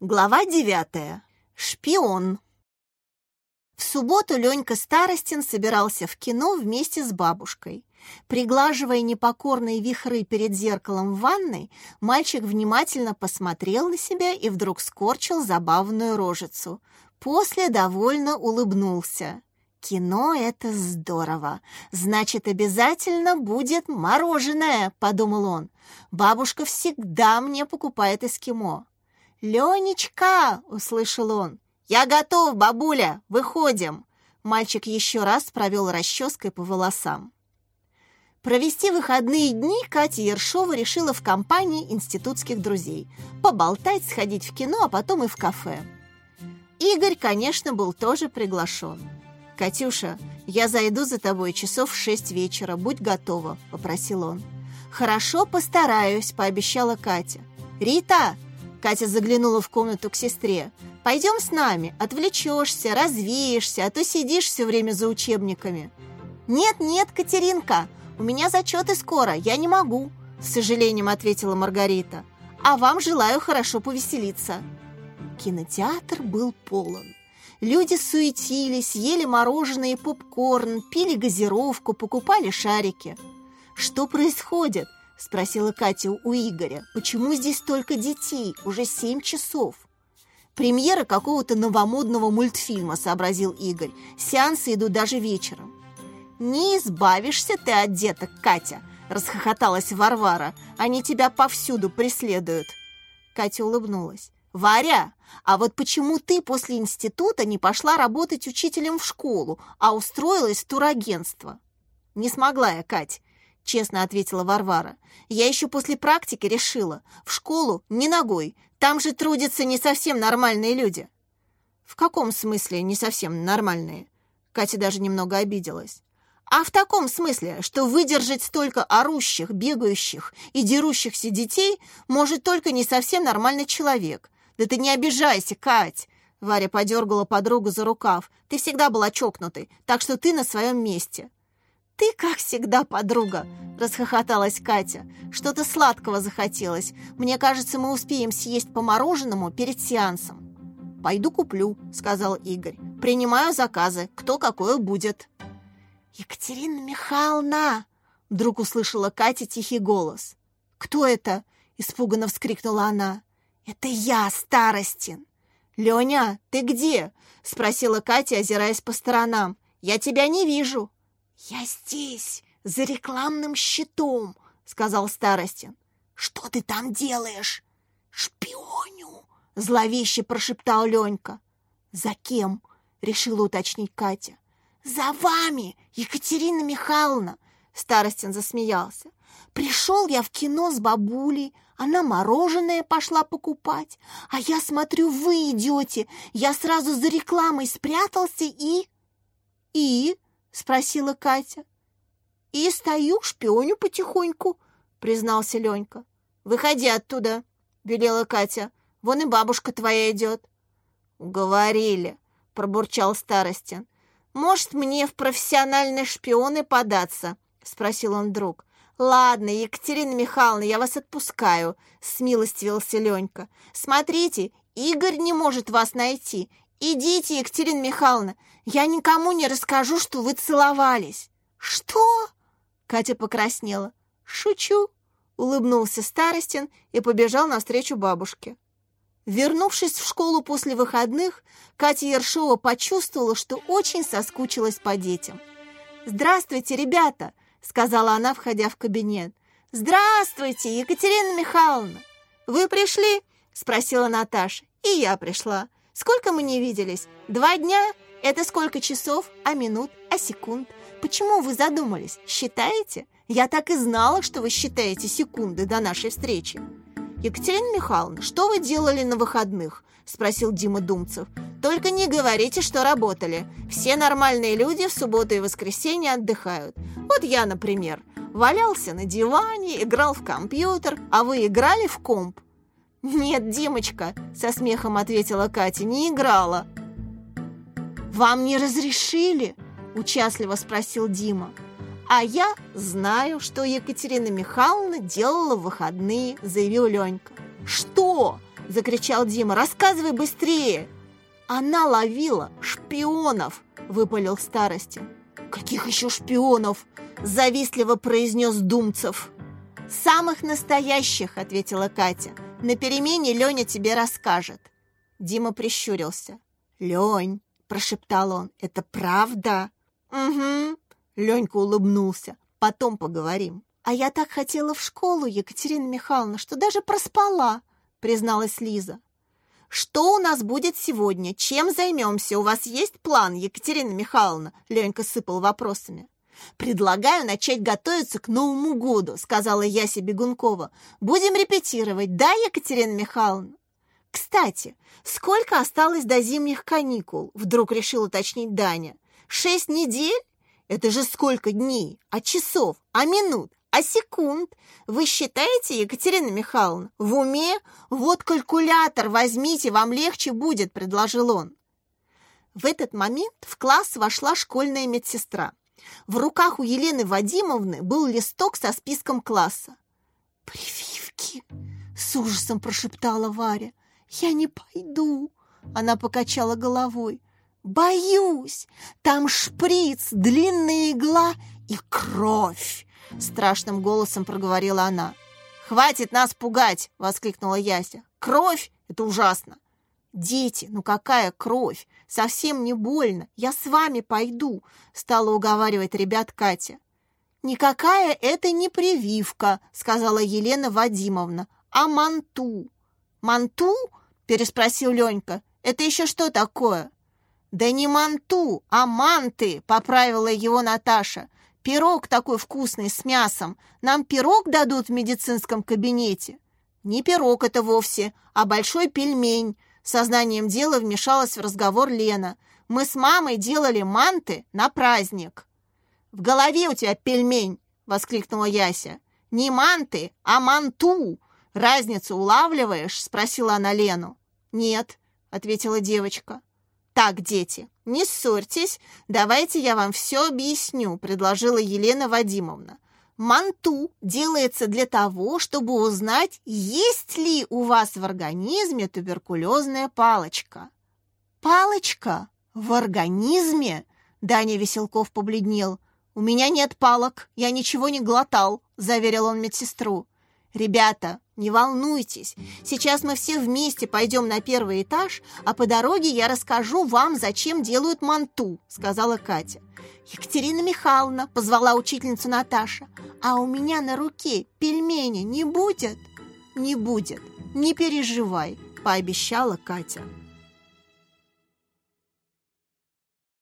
Глава девятая. Шпион. В субботу Ленька Старостин собирался в кино вместе с бабушкой. Приглаживая непокорные вихры перед зеркалом в ванной, мальчик внимательно посмотрел на себя и вдруг скорчил забавную рожицу. После довольно улыбнулся. «Кино — это здорово. Значит, обязательно будет мороженое», — подумал он. «Бабушка всегда мне покупает эскимо». «Ленечка!» — услышал он. «Я готов, бабуля! Выходим!» Мальчик еще раз провел расческой по волосам. Провести выходные дни Катя Ершова решила в компании институтских друзей. Поболтать, сходить в кино, а потом и в кафе. Игорь, конечно, был тоже приглашен. «Катюша, я зайду за тобой часов в шесть вечера, будь готова», — попросил он. «Хорошо, постараюсь», — пообещала Катя. «Рита, Катя заглянула в комнату к сестре. «Пойдем с нами, отвлечешься, развеешься, а то сидишь все время за учебниками». «Нет-нет, Катеринка, у меня зачеты скоро, я не могу», — с сожалением ответила Маргарита. «А вам желаю хорошо повеселиться». Кинотеатр был полон. Люди суетились, ели мороженое и попкорн, пили газировку, покупали шарики. «Что происходит?» — спросила Катя у Игоря. «Почему здесь столько детей? Уже семь часов». «Премьера какого-то новомодного мультфильма», — сообразил Игорь. «Сеансы идут даже вечером». «Не избавишься ты от деток, Катя!» — расхохоталась Варвара. «Они тебя повсюду преследуют». Катя улыбнулась. «Варя, а вот почему ты после института не пошла работать учителем в школу, а устроилась в турагентство?» «Не смогла я, Кать честно ответила Варвара. «Я еще после практики решила. В школу не ногой. Там же трудятся не совсем нормальные люди». «В каком смысле не совсем нормальные?» Катя даже немного обиделась. «А в таком смысле, что выдержать столько орущих, бегающих и дерущихся детей может только не совсем нормальный человек. Да ты не обижайся, Кать!» Варя подергала подругу за рукав. «Ты всегда была чокнутой, так что ты на своем месте. «Ты, как всегда, подруга!» – расхохоталась Катя. «Что-то сладкого захотелось. Мне кажется, мы успеем съесть по мороженому перед сеансом». «Пойду куплю», – сказал Игорь. «Принимаю заказы. Кто какое будет». «Екатерина Михайловна!» – вдруг услышала Катя тихий голос. «Кто это?» – испуганно вскрикнула она. «Это я, Старостин!» «Леня, ты где?» – спросила Катя, озираясь по сторонам. «Я тебя не вижу». «Я здесь, за рекламным щитом», — сказал Старостин. «Что ты там делаешь?» «Шпионю», — зловеще прошептал Ленька. «За кем?» — решила уточнить Катя. «За вами, Екатерина Михайловна!» Старостин засмеялся. «Пришел я в кино с бабулей, она мороженое пошла покупать, а я смотрю, вы идете. Я сразу за рекламой спрятался и...» «И?» Спросила Катя. И стою, шпионю потихоньку, признался Ленька. Выходи оттуда, велела Катя. Вон и бабушка твоя идет. Говорили, пробурчал Старостин. Может, мне в профессиональные шпионы податься? Спросил он вдруг. «Ладно, Екатерина Михайловна, я вас отпускаю», — смилостивился Ленька. «Смотрите, Игорь не может вас найти. «Идите, Екатерина Михайловна, я никому не расскажу, что вы целовались». «Что?» Катя покраснела. «Шучу», — улыбнулся Старостин и побежал навстречу бабушке. Вернувшись в школу после выходных, Катя Ершова почувствовала, что очень соскучилась по детям. «Здравствуйте, ребята!» — сказала она, входя в кабинет. «Здравствуйте, Екатерина Михайловна!» «Вы пришли?» — спросила Наташа. «И я пришла. Сколько мы не виделись? Два дня? Это сколько часов, а минут, а секунд? Почему вы задумались? Считаете? Я так и знала, что вы считаете секунды до нашей встречи. Екатерина Михайловна, что вы делали на выходных? Спросил Дима Думцев. Только не говорите, что работали. Все нормальные люди в субботу и воскресенье отдыхают. Вот я, например, валялся на диване, играл в компьютер, а вы играли в комп. «Нет, Димочка», — со смехом ответила Катя, — «не играла». «Вам не разрешили?» — участливо спросил Дима. «А я знаю, что Екатерина Михайловна делала в выходные», — заявил Ленька. «Что?» —– закричал Дима. «Рассказывай быстрее!» «Она ловила шпионов!» – выпалил Старостин. «Каких еще шпионов?» – завистливо произнес Думцев. «Самых настоящих!» – ответила Катя. «На перемене Леня тебе расскажет». Дима прищурился. «Лень!» – прошептал он. «Это правда?» «Угу!» – Ленька улыбнулся. «Потом поговорим». «А я так хотела в школу, Екатерина Михайловна, что даже проспала!» – призналась Лиза. «Что у нас будет сегодня? Чем займемся? У вас есть план, Екатерина Михайловна?» Ленька сыпал вопросами. «Предлагаю начать готовиться к Новому году», — сказала Яся Бегункова. «Будем репетировать, да, Екатерина Михайловна?» «Кстати, сколько осталось до зимних каникул?» — вдруг решил уточнить Даня. «Шесть недель? Это же сколько дней? А часов? А минут? А секунд? Вы считаете, Екатерина Михайловна, в уме? Вот калькулятор возьмите, вам легче будет», — предложил он. В этот момент в класс вошла школьная медсестра. В руках у Елены Вадимовны был листок со списком класса. «Прививки!» — с ужасом прошептала Варя. «Я не пойду!» — она покачала головой. «Боюсь! Там шприц, длинная игла и кровь!» Страшным голосом проговорила она. «Хватит нас пугать!» — воскликнула Яся. «Кровь — это ужасно!» «Дети, ну какая кровь! Совсем не больно! Я с вами пойду!» — стала уговаривать ребят Катя. «Никакая это не прививка!» — сказала Елена Вадимовна. «А манту!» «Манту?» — переспросил Ленька. «Это еще что такое?» «Да не манту, а манты!» — поправила его Наташа. «Пирог такой вкусный с мясом. Нам пирог дадут в медицинском кабинете?» «Не пирог это вовсе, а большой пельмень», Сознанием дела вмешалась в разговор Лена. «Мы с мамой делали манты на праздник». «В голове у тебя пельмень!» — воскликнула Яся. «Не манты, а манту! Разницу улавливаешь?» — спросила она Лену. «Нет», — ответила девочка. «Так, дети, не ссорьтесь, давайте я вам все объясню», — предложила Елена Вадимовна. Манту делается для того, чтобы узнать, есть ли у вас в организме туберкулезная палочка. Палочка? В организме? Даня Веселков побледнел. «У меня нет палок, я ничего не глотал», — заверил он медсестру. «Ребята, не волнуйтесь, сейчас мы все вместе пойдем на первый этаж, а по дороге я расскажу вам, зачем делают манту», — сказала Катя. «Екатерина Михайловна», — позвала учительницу Наташа, «а у меня на руке пельмени не будет?» «Не будет, не переживай», — пообещала Катя.